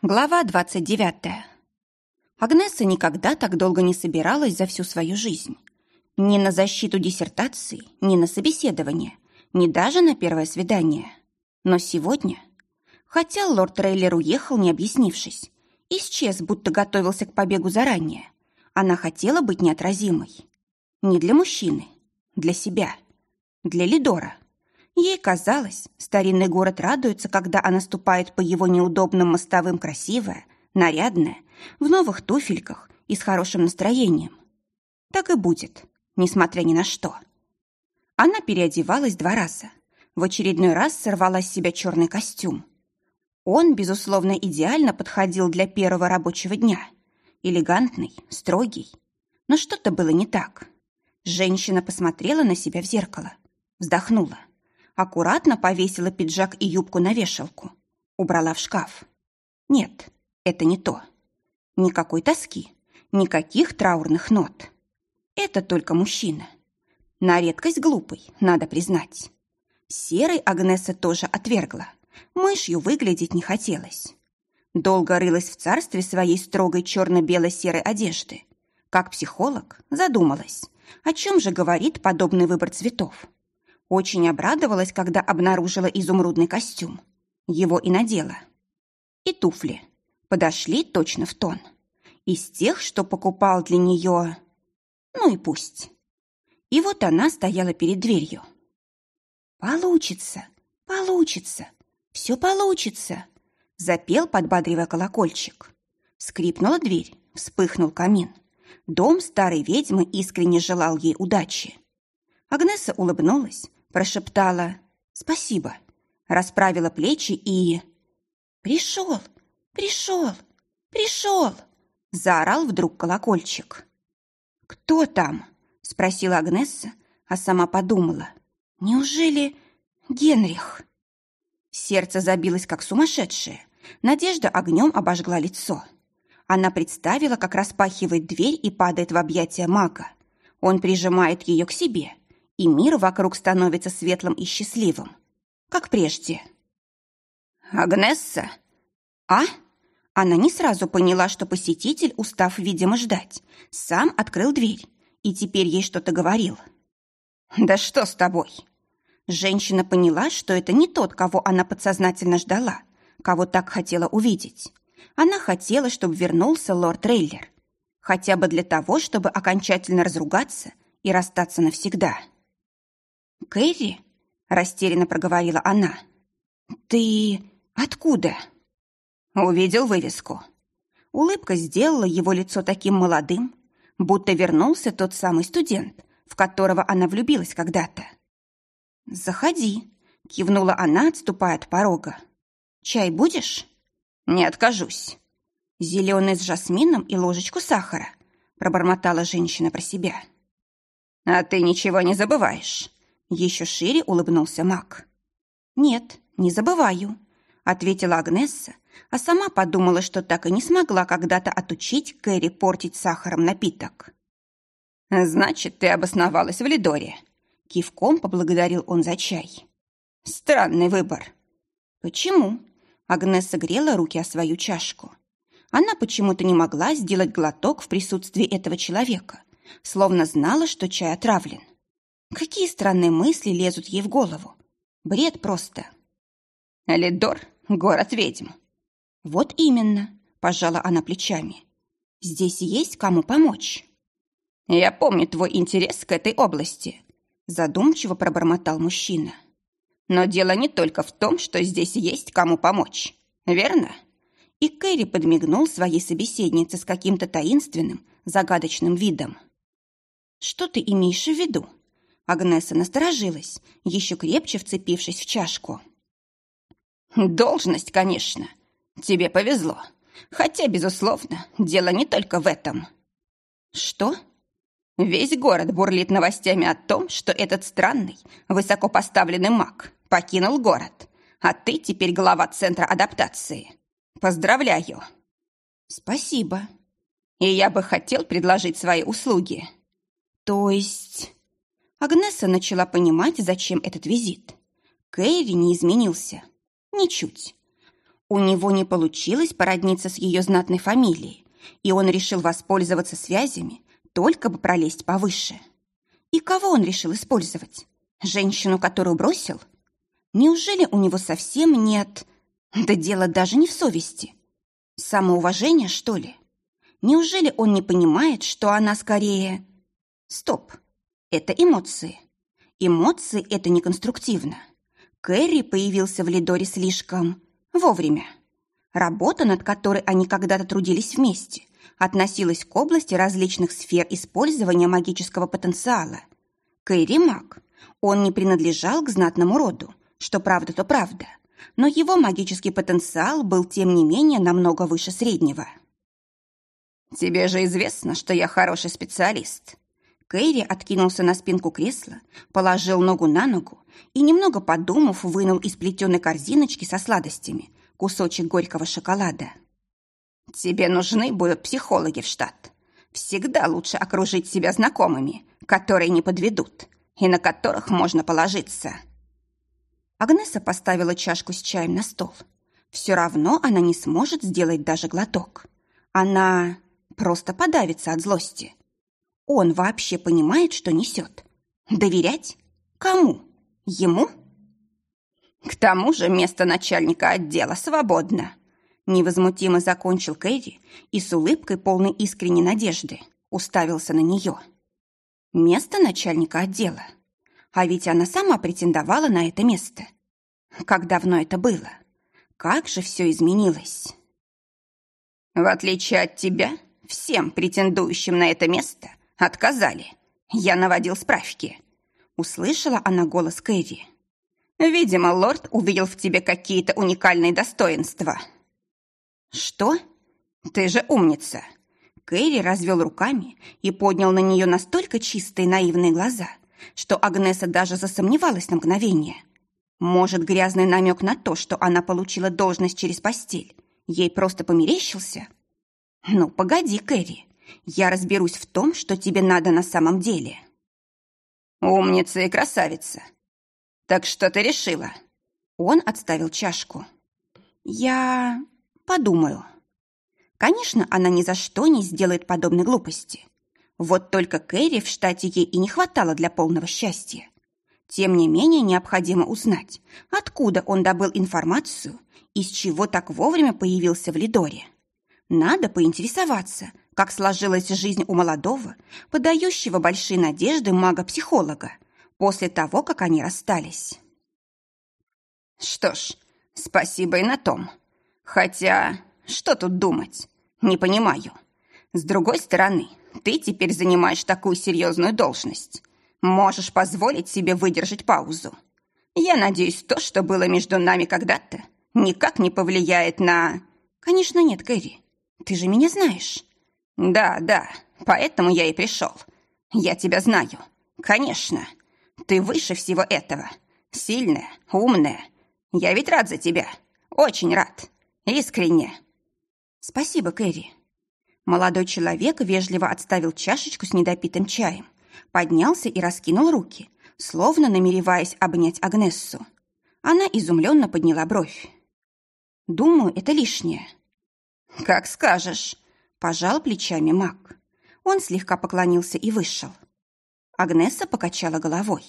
Глава 29. Агнеса никогда так долго не собиралась за всю свою жизнь. Ни на защиту диссертации, ни на собеседование, ни даже на первое свидание. Но сегодня... Хотя лорд Трейлер уехал, не объяснившись, исчез, будто готовился к побегу заранее, она хотела быть неотразимой. Не для мужчины, для себя, для Лидора. Ей казалось, старинный город радуется, когда она ступает по его неудобным мостовым красивая, нарядная, в новых туфельках и с хорошим настроением. Так и будет, несмотря ни на что. Она переодевалась два раза. В очередной раз сорвала с себя черный костюм. Он, безусловно, идеально подходил для первого рабочего дня. Элегантный, строгий. Но что-то было не так. Женщина посмотрела на себя в зеркало, вздохнула аккуратно повесила пиджак и юбку на вешалку, убрала в шкаф. Нет, это не то. Никакой тоски, никаких траурных нот. Это только мужчина. На редкость глупый, надо признать. Серой Агнеса тоже отвергла. Мышью выглядеть не хотелось. Долго рылась в царстве своей строгой черно-бело-серой одежды. Как психолог задумалась, о чем же говорит подобный выбор цветов. Очень обрадовалась, когда обнаружила изумрудный костюм. Его и надела. И туфли. Подошли точно в тон. Из тех, что покупал для нее... Ну и пусть. И вот она стояла перед дверью. «Получится, получится, все получится», запел, подбадривая колокольчик. Скрипнула дверь, вспыхнул камин. Дом старой ведьмы искренне желал ей удачи. Агнеса улыбнулась, прошептала «Спасибо», расправила плечи и... «Пришел! Пришел! Пришел!» заорал вдруг колокольчик. «Кто там?» — спросила Агнесса, а сама подумала. «Неужели Генрих?» Сердце забилось, как сумасшедшее. Надежда огнем обожгла лицо. Она представила, как распахивает дверь и падает в объятия мага. Он прижимает ее к себе, и мир вокруг становится светлым и счастливым, как прежде. «Агнесса?» «А?» Она не сразу поняла, что посетитель, устав, видимо, ждать, сам открыл дверь и теперь ей что-то говорил. «Да что с тобой?» Женщина поняла, что это не тот, кого она подсознательно ждала, кого так хотела увидеть. Она хотела, чтобы вернулся лорд Рейлер. Хотя бы для того, чтобы окончательно разругаться и расстаться навсегда. «Кэрри?» – растерянно проговорила она. «Ты откуда?» Увидел вывеску. Улыбка сделала его лицо таким молодым, будто вернулся тот самый студент, в которого она влюбилась когда-то. «Заходи», — кивнула она, отступая от порога. «Чай будешь?» «Не откажусь». «Зеленый с жасмином и ложечку сахара», — пробормотала женщина про себя. «А ты ничего не забываешь?» Еще шире улыбнулся маг. «Нет, не забываю», — ответила Агнесса, а сама подумала, что так и не смогла когда-то отучить Кэрри портить сахаром напиток. «Значит, ты обосновалась в Лидоре», — кивком поблагодарил он за чай. «Странный выбор». «Почему?» — Агнесса грела руки о свою чашку. Она почему-то не могла сделать глоток в присутствии этого человека, словно знала, что чай отравлен. Какие странные мысли лезут ей в голову? Бред просто. Лидор — город ведьм. Вот именно, пожала она плечами. Здесь есть кому помочь. Я помню твой интерес к этой области, задумчиво пробормотал мужчина. Но дело не только в том, что здесь есть кому помочь, верно? И Кэрри подмигнул своей собеседнице с каким-то таинственным, загадочным видом. «Что ты имеешь в виду?» Агнеса насторожилась, еще крепче вцепившись в чашку. «Должность, конечно. Тебе повезло. Хотя, безусловно, дело не только в этом». «Что?» Весь город бурлит новостями о том, что этот странный, высокопоставленный маг покинул город, а ты теперь глава Центра адаптации. Поздравляю!» «Спасибо. И я бы хотел предложить свои услуги». «То есть...» Агнеса начала понимать, зачем этот визит. Кэрри не изменился. Ничуть. У него не получилось породниться с ее знатной фамилией, и он решил воспользоваться связями, только бы пролезть повыше. И кого он решил использовать? Женщину, которую бросил? Неужели у него совсем нет... Да дело даже не в совести. Самоуважение, что ли? Неужели он не понимает, что она скорее... Стоп, это эмоции. Эмоции — это неконструктивно. Кэрри появился в Лидоре слишком вовремя. Работа, над которой они когда-то трудились вместе, относилась к области различных сфер использования магического потенциала. Кэрри маг. Он не принадлежал к знатному роду, что правда, то правда. Но его магический потенциал был, тем не менее, намного выше среднего. «Тебе же известно, что я хороший специалист». Кэрри откинулся на спинку кресла, положил ногу на ногу и, немного подумав, вынул из плетеной корзиночки со сладостями кусочек горького шоколада. «Тебе нужны будут психологи в штат. Всегда лучше окружить себя знакомыми, которые не подведут и на которых можно положиться». Агнеса поставила чашку с чаем на стол. Все равно она не сможет сделать даже глоток. Она просто подавится от злости. Он вообще понимает, что несет. Доверять? Кому? Ему? К тому же место начальника отдела свободно. Невозмутимо закончил Кэрри и с улыбкой полной искренней надежды уставился на нее. Место начальника отдела. А ведь она сама претендовала на это место. Как давно это было? Как же все изменилось? В отличие от тебя, всем претендующим на это место отказали. Я наводил справки. Услышала она голос Кэрри. Видимо, лорд увидел в тебе какие-то уникальные достоинства. Что? Ты же умница. Кэрри развел руками и поднял на нее настолько чистые наивные глаза, что Агнеса даже засомневалась на мгновение. Может, грязный намек на то, что она получила должность через постель, ей просто померещился? Ну, погоди, Кэрри, я разберусь в том, что тебе надо на самом деле. Умница и красавица. Так что ты решила? Он отставил чашку. Я подумаю. Конечно, она ни за что не сделает подобной глупости. Вот только Кэрри в штате ей и не хватало для полного счастья. Тем не менее, необходимо узнать, откуда он добыл информацию, из чего так вовремя появился в Лидоре. Надо поинтересоваться, как сложилась жизнь у молодого, подающего большие надежды мага-психолога, после того, как они расстались. Что ж, спасибо и на том. Хотя, что тут думать? Не понимаю. С другой стороны, ты теперь занимаешь такую серьезную должность. Можешь позволить себе выдержать паузу. Я надеюсь, то, что было между нами когда-то, никак не повлияет на... Конечно, нет, Кэрри. Ты же меня знаешь. Да, да, поэтому я и пришел. Я тебя знаю. Конечно. Ты выше всего этого. Сильная, умная. Я ведь рад за тебя. Очень рад. Искренне. Спасибо, Кэрри. Молодой человек вежливо отставил чашечку с недопитым чаем, поднялся и раскинул руки, словно намереваясь обнять Агнессу. Она изумленно подняла бровь. «Думаю, это лишнее». «Как скажешь», — пожал плечами маг. Он слегка поклонился и вышел. Агнеса покачала головой.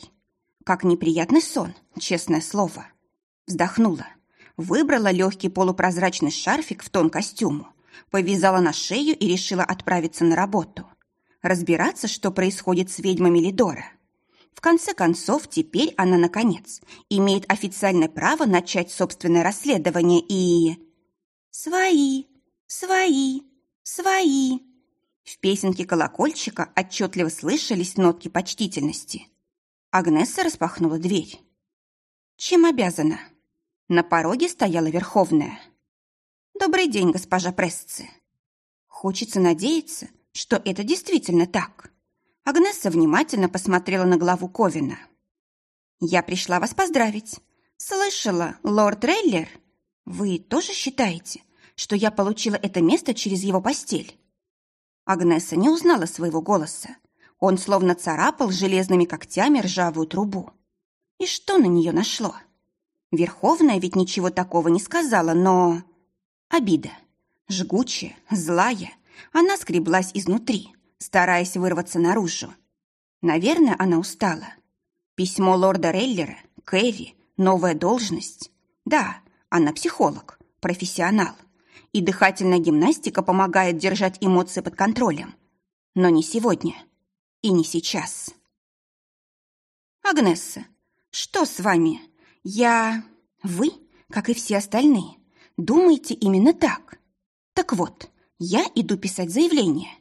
Как неприятный сон, честное слово. Вздохнула. Выбрала легкий полупрозрачный шарфик в тон костюму, повязала на шею и решила отправиться на работу. Разбираться, что происходит с ведьмами Лидора. В конце концов, теперь она, наконец, имеет официальное право начать собственное расследование и... «Свои, свои, свои!» В песенке колокольчика отчетливо слышались нотки почтительности. Агнесса распахнула дверь. «Чем обязана?» На пороге стояла Верховная. «Добрый день, госпожа Прессы». Хочется надеяться, что это действительно так. Агнесса внимательно посмотрела на главу Ковина. «Я пришла вас поздравить. Слышала, лорд Рейлер? Вы тоже считаете, что я получила это место через его постель?» Агнеса не узнала своего голоса. Он словно царапал железными когтями ржавую трубу. И что на нее нашло? Верховная ведь ничего такого не сказала, но... Обида. Жгучая, злая. Она скреблась изнутри, стараясь вырваться наружу. Наверное, она устала. Письмо лорда Рейлера, Кэрри, новая должность. Да, она психолог, профессионал. И дыхательная гимнастика помогает держать эмоции под контролем. Но не сегодня. И не сейчас. Агнесса, что с вами? Я... Вы, как и все остальные, думаете именно так. Так вот, я иду писать заявление.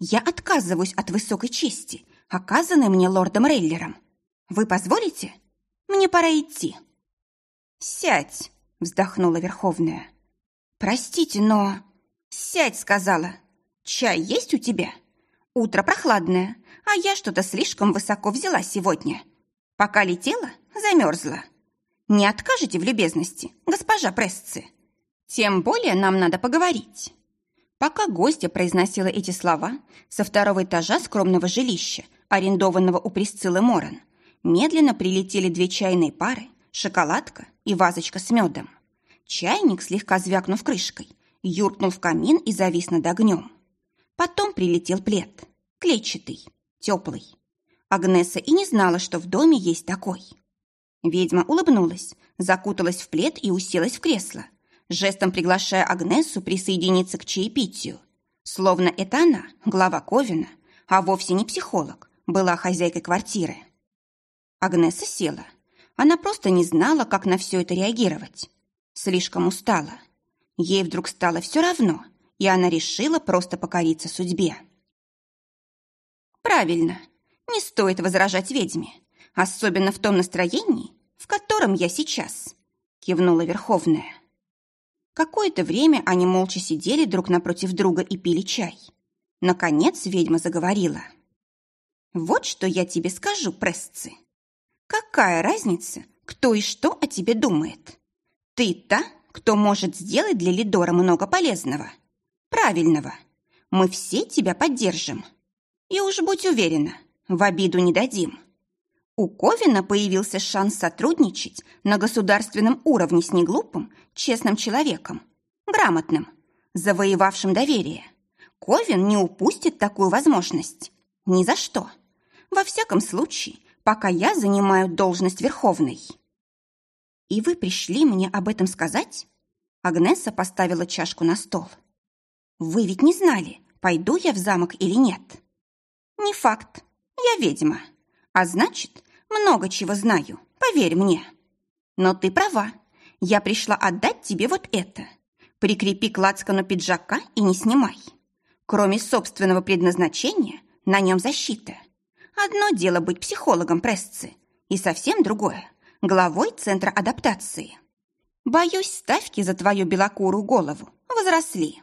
Я отказываюсь от высокой чести, оказанной мне лордом Рейлером. Вы позволите? Мне пора идти. Сядь, вздохнула Верховная. Простите, но... Сядь, сказала. Чай есть у тебя? Утро прохладное, а я что-то слишком высоко взяла сегодня. Пока летела, замерзла. Не откажете в любезности, госпожа Прессы? Тем более нам надо поговорить. Пока гостья произносила эти слова, со второго этажа скромного жилища, арендованного у Присциллы Моран, медленно прилетели две чайные пары, шоколадка и вазочка с медом. Чайник, слегка звякнув крышкой, юркнул в камин и завис над огнем. Потом прилетел плед, клетчатый, теплый. Агнеса и не знала, что в доме есть такой. Ведьма улыбнулась, закуталась в плед и уселась в кресло, жестом приглашая Агнесу присоединиться к чаепитию. Словно это она, глава Ковина, а вовсе не психолог, была хозяйкой квартиры. Агнеса села. Она просто не знала, как на все это реагировать. Слишком устала. Ей вдруг стало все равно, и она решила просто покориться судьбе. «Правильно, не стоит возражать ведьме, особенно в том настроении, в котором я сейчас», кивнула Верховная. Какое-то время они молча сидели друг напротив друга и пили чай. Наконец ведьма заговорила. «Вот что я тебе скажу, Прессы. Какая разница, кто и что о тебе думает? Ты та, кто может сделать для Лидора много полезного, правильного. Мы все тебя поддержим. И уж будь уверена, в обиду не дадим. У Ковина появился шанс сотрудничать на государственном уровне с неглупым, честным человеком, грамотным, завоевавшим доверие. Ковин не упустит такую возможность. Ни за что. Во всяком случае, пока я занимаю должность Верховной. И вы пришли мне об этом сказать? Агнеса поставила чашку на стол. Вы ведь не знали, пойду я в замок или нет. Не факт. Я ведьма. А значит, много чего знаю, поверь мне. Но ты права. Я пришла отдать тебе вот это. Прикрепи к лацкану пиджака и не снимай. Кроме собственного предназначения, на нем защита. Одно дело быть психологом прессы, и совсем другое – главой Центра адаптации. Боюсь, ставки за твою белокурую голову возросли.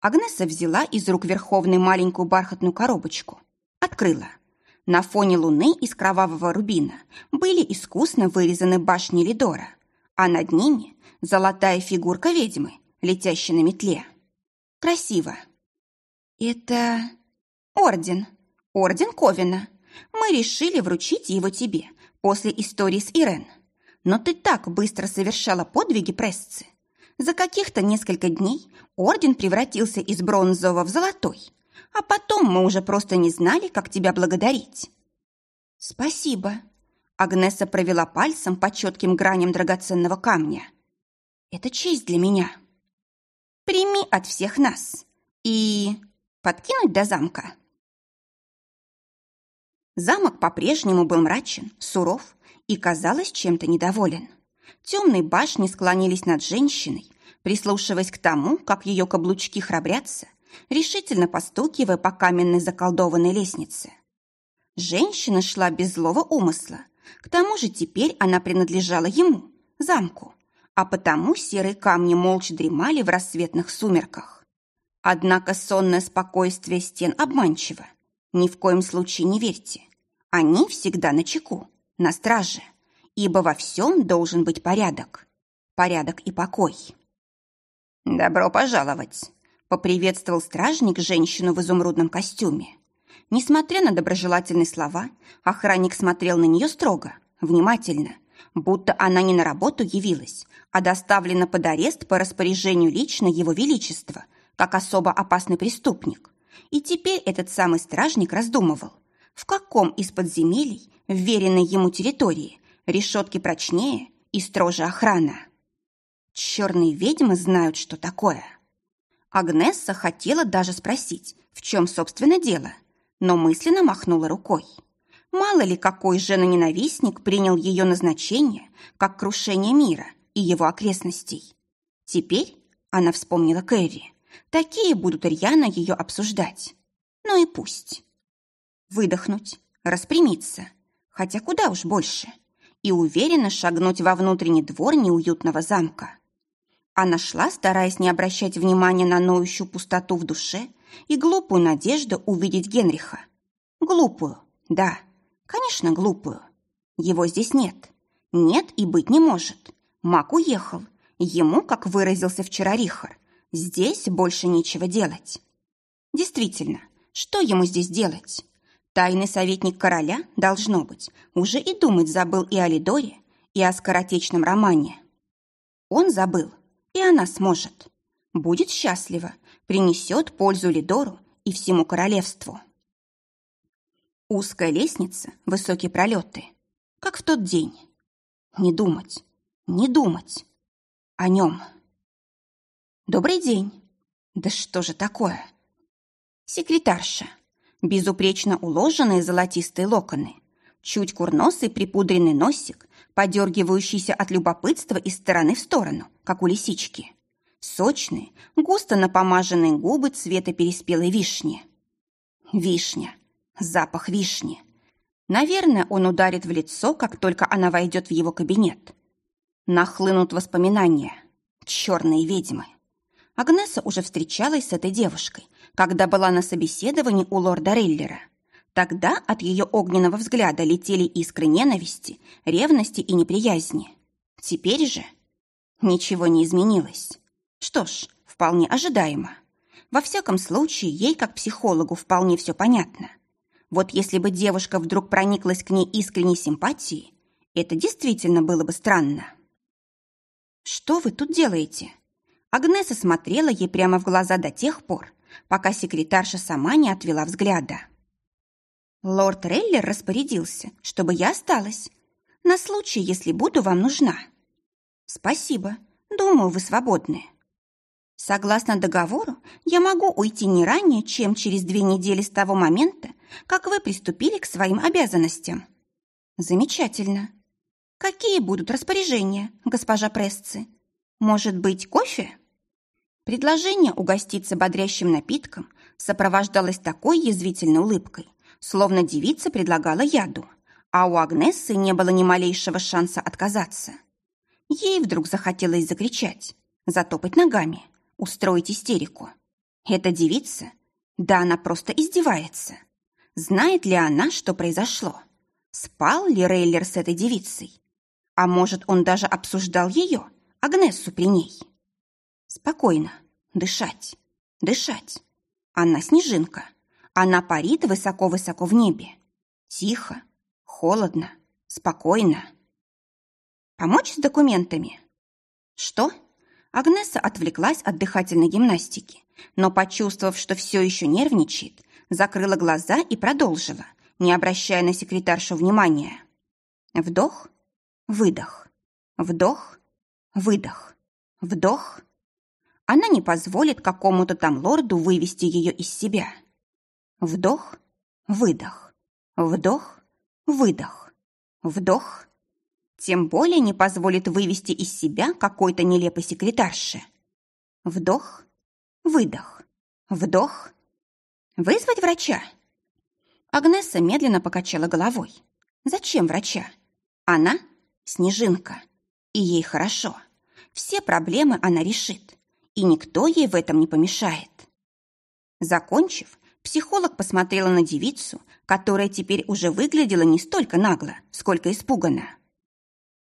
Агнеса взяла из рук Верховной маленькую бархатную коробочку. Открыла. На фоне луны из кровавого рубина были искусно вырезаны башни Лидора, а над ними золотая фигурка ведьмы, летящей на метле. Красиво. Это орден. Орден Ковина. Мы решили вручить его тебе после истории с Ирен. Но ты так быстро совершала подвиги прессы. За каких-то несколько дней орден превратился из бронзового в золотой, а потом мы уже просто не знали, как тебя благодарить. Спасибо. Агнеса провела пальцем по четким граням драгоценного камня. Это честь для меня. Прими от всех нас и подкинуть до замка. Замок по-прежнему был мрачен, суров и, казалось, чем-то недоволен. Темные башни склонились над женщиной, прислушиваясь к тому, как ее каблучки храбрятся, решительно постукивая по каменной заколдованной лестнице. Женщина шла без злого умысла. К тому же теперь она принадлежала ему, замку, а потому серые камни молча дремали в рассветных сумерках. Однако сонное спокойствие стен обманчиво. Ни в коем случае не верьте. Они всегда на чеку, на страже, ибо во всем должен быть порядок. Порядок и покой. «Добро пожаловать!» — поприветствовал стражник женщину в изумрудном костюме. Несмотря на доброжелательные слова, охранник смотрел на нее строго, внимательно, будто она не на работу явилась, а доставлена под арест по распоряжению лично Его Величества, как особо опасный преступник. И теперь этот самый стражник раздумывал, в каком из подземелий, вверенной ему территории, решетки прочнее и строже охрана. Черные ведьмы знают, что такое. Агнесса хотела даже спросить, в чем, собственно, дело, но мысленно махнула рукой. Мало ли какой жена-ненавистник принял ее назначение как крушение мира и его окрестностей. Теперь она вспомнила Кэрри. Такие будут рьяно ее обсуждать. Ну и пусть. Выдохнуть, распрямиться, хотя куда уж больше, и уверенно шагнуть во внутренний двор неуютного замка. Она шла, стараясь не обращать внимания на ноющую пустоту в душе и глупую надежду увидеть Генриха. Глупую, да, конечно, глупую. Его здесь нет. Нет и быть не может. Мак уехал. Ему, как выразился вчера Рихар, здесь больше нечего делать. Действительно, что ему здесь делать? Тайный советник короля, должно быть, уже и думать забыл и о Лидоре, и о скоротечном романе. Он забыл, и она сможет. Будет счастлива, принесет пользу Лидору и всему королевству. Узкая лестница, высокие пролеты, как в тот день. Не думать, не думать о нем. Добрый день. Да что же такое? Секретарша безупречно уложенные золотистые локоны, чуть курносый припудренный носик, подергивающийся от любопытства из стороны в сторону, как у лисички, сочные, густо напомаженные губы цвета переспелой вишни. Вишня, запах вишни. Наверное, он ударит в лицо, как только она войдет в его кабинет. Нахлынут воспоминания. Черные ведьмы. Агнеса уже встречалась с этой девушкой, когда была на собеседовании у лорда Реллера. Тогда от ее огненного взгляда летели искры ненависти, ревности и неприязни. Теперь же ничего не изменилось. Что ж, вполне ожидаемо. Во всяком случае, ей, как психологу, вполне все понятно. Вот если бы девушка вдруг прониклась к ней искренней симпатией, это действительно было бы странно. «Что вы тут делаете?» Агнеса смотрела ей прямо в глаза до тех пор, пока секретарша сама не отвела взгляда. Лорд Рейлер распорядился, чтобы я осталась, на случай, если буду вам нужна. Спасибо, думаю, вы свободны. Согласно договору, я могу уйти не ранее, чем через две недели с того момента, как вы приступили к своим обязанностям. Замечательно. Какие будут распоряжения, госпожа Прессы? Может быть, кофе? Предложение угоститься бодрящим напитком сопровождалось такой язвительной улыбкой, словно девица предлагала яду, а у Агнессы не было ни малейшего шанса отказаться. Ей вдруг захотелось закричать, затопать ногами, устроить истерику. Эта девица, да она просто издевается. Знает ли она, что произошло? Спал ли Рейлер с этой девицей? А может, он даже обсуждал ее, Агнессу при ней? Спокойно. Дышать. Дышать. Она снежинка. Она парит высоко-высоко в небе. Тихо, холодно, спокойно. Помочь с документами? Что? Агнеса отвлеклась от дыхательной гимнастики, но, почувствовав, что все еще нервничает, закрыла глаза и продолжила, не обращая на секретаршу внимания. Вдох, выдох, вдох, выдох, вдох, она не позволит какому-то там лорду вывести ее из себя. Вдох, выдох, вдох, выдох, вдох. Тем более не позволит вывести из себя какой-то нелепой секретарши. Вдох, выдох, вдох. Вызвать врача? Агнеса медленно покачала головой. Зачем врача? Она — снежинка, и ей хорошо. Все проблемы она решит и никто ей в этом не помешает. Закончив, психолог посмотрела на девицу, которая теперь уже выглядела не столько нагло, сколько испуганно.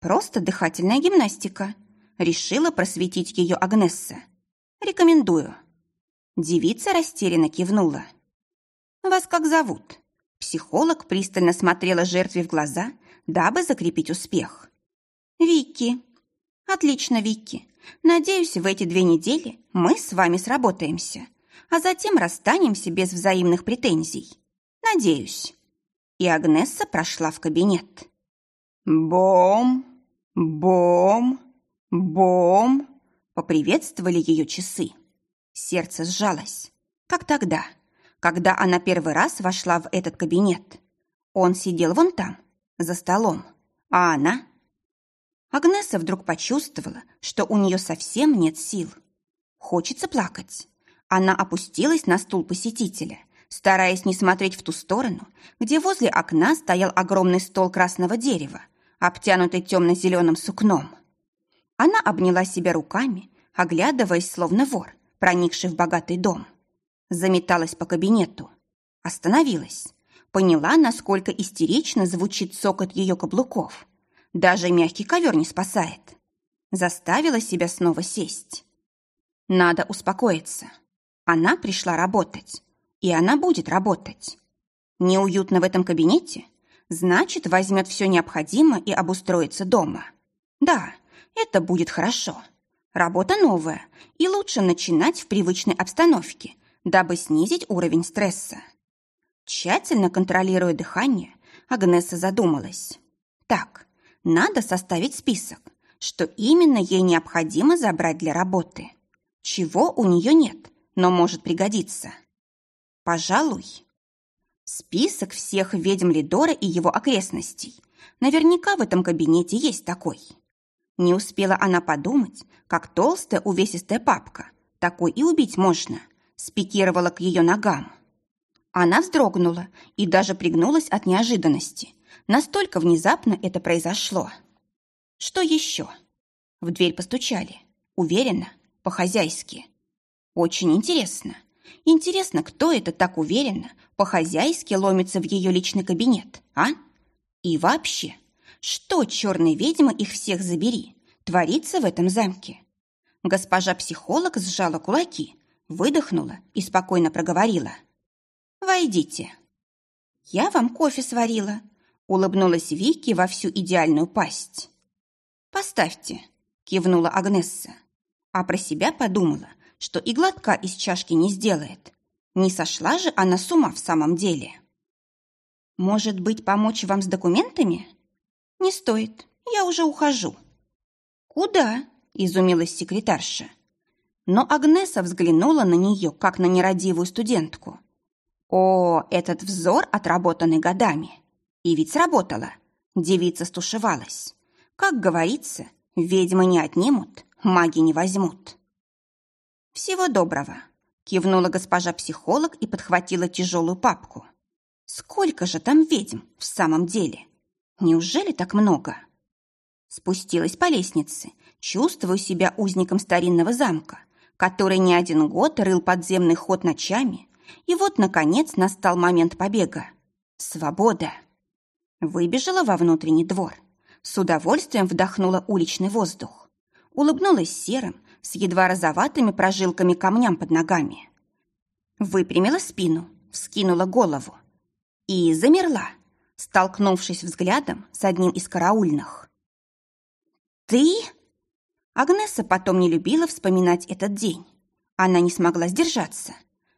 Просто дыхательная гимнастика. Решила просветить ее Агнесса. Рекомендую. Девица растерянно кивнула. «Вас как зовут?» Психолог пристально смотрела жертве в глаза, дабы закрепить успех. Вики. Отлично, Вики. Надеюсь, в эти две недели мы с вами сработаемся, а затем расстанемся без взаимных претензий. Надеюсь. И Агнесса прошла в кабинет. Бом, бом, бом. Поприветствовали ее часы. Сердце сжалось. Как тогда, когда она первый раз вошла в этот кабинет. Он сидел вон там, за столом, а она... Агнеса вдруг почувствовала, что у нее совсем нет сил. Хочется плакать. Она опустилась на стул посетителя, стараясь не смотреть в ту сторону, где возле окна стоял огромный стол красного дерева, обтянутый темно-зеленым сукном. Она обняла себя руками, оглядываясь, словно вор, проникший в богатый дом. Заметалась по кабинету. Остановилась. Поняла, насколько истерично звучит цокот ее каблуков. Даже мягкий ковер не спасает. Заставила себя снова сесть. Надо успокоиться. Она пришла работать. И она будет работать. Неуютно в этом кабинете? Значит, возьмет все необходимое и обустроится дома. Да, это будет хорошо. Работа новая, и лучше начинать в привычной обстановке, дабы снизить уровень стресса. Тщательно контролируя дыхание, Агнеса задумалась. Так, надо составить список, что именно ей необходимо забрать для работы. Чего у нее нет, но может пригодиться. Пожалуй. Список всех ведьм Лидора и его окрестностей. Наверняка в этом кабинете есть такой. Не успела она подумать, как толстая увесистая папка, такой и убить можно, спикировала к ее ногам. Она вздрогнула и даже пригнулась от неожиданности. Настолько внезапно это произошло. Что еще? В дверь постучали. Уверенно, по-хозяйски. Очень интересно. Интересно, кто это так уверенно, по-хозяйски ломится в ее личный кабинет, а? И вообще, что, черные ведьмы, их всех забери, творится в этом замке? Госпожа психолог сжала кулаки, выдохнула и спокойно проговорила. «Войдите». «Я вам кофе сварила», — улыбнулась Вики во всю идеальную пасть. «Поставьте», — кивнула Агнесса, а про себя подумала, что и глотка из чашки не сделает. Не сошла же она с ума в самом деле. «Может быть, помочь вам с документами?» «Не стоит, я уже ухожу». «Куда?» – изумилась секретарша. Но Агнеса взглянула на нее, как на нерадивую студентку. О, этот взор, отработанный годами. И ведь сработало. Девица стушевалась. Как говорится, ведьмы не отнимут, маги не возьмут. «Всего доброго», – кивнула госпожа психолог и подхватила тяжелую папку. «Сколько же там ведьм в самом деле?» Неужели так много? Спустилась по лестнице, чувствую себя узником старинного замка, который не один год рыл подземный ход ночами, и вот, наконец, настал момент побега. Свобода! Выбежала во внутренний двор. С удовольствием вдохнула уличный воздух. Улыбнулась серым, с едва розоватыми прожилками камням под ногами. Выпрямила спину, вскинула голову. И замерла, столкнувшись взглядом с одним из караульных. «Ты?» Агнеса потом не любила вспоминать этот день. Она не смогла сдержаться.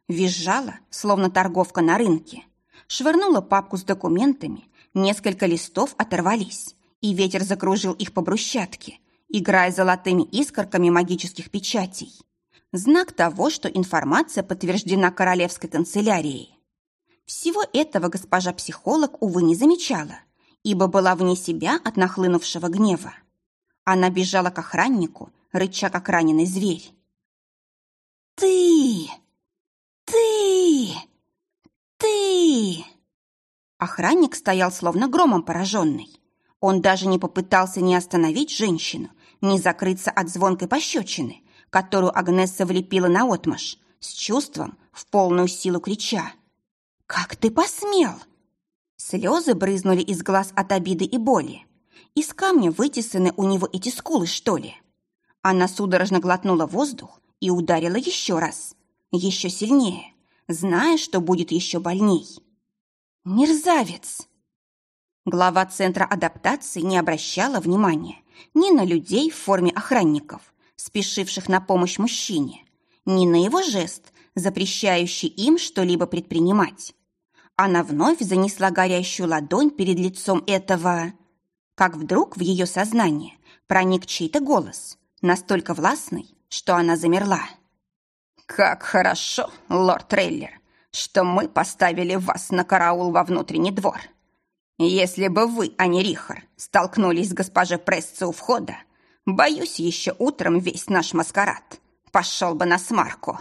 Визжала, словно торговка на рынке. Швырнула папку с документами, несколько листов оторвались, и ветер закружил их по брусчатке, играя золотыми искорками магических печатей. Знак того, что информация подтверждена королевской канцелярией. Всего этого госпожа психолог, увы, не замечала, ибо была вне себя от нахлынувшего гнева. Она бежала к охраннику, рыча, как раненый зверь. «Ты! Ты! Ты!» Охранник стоял словно громом пораженный. Он даже не попытался ни остановить женщину, ни закрыться от звонкой пощечины, которую Агнесса влепила на отмаш, с чувством, в полную силу крича. «Как ты посмел?» Слезы брызнули из глаз от обиды и боли. Из камня вытесаны у него эти скулы, что ли? Она судорожно глотнула воздух и ударила еще раз. Еще сильнее, зная, что будет еще больней. «Мерзавец!» Глава Центра адаптации не обращала внимания ни на людей в форме охранников, спешивших на помощь мужчине, ни на его жест, запрещающий им что-либо предпринимать. Она вновь занесла горящую ладонь перед лицом этого... Как вдруг в ее сознание проник чей-то голос, настолько властный, что она замерла. «Как хорошо, лорд Трейлер, что мы поставили вас на караул во внутренний двор. Если бы вы, а не Рихар, столкнулись с госпожей Пресса у входа, боюсь, еще утром весь наш маскарад пошел бы на смарку».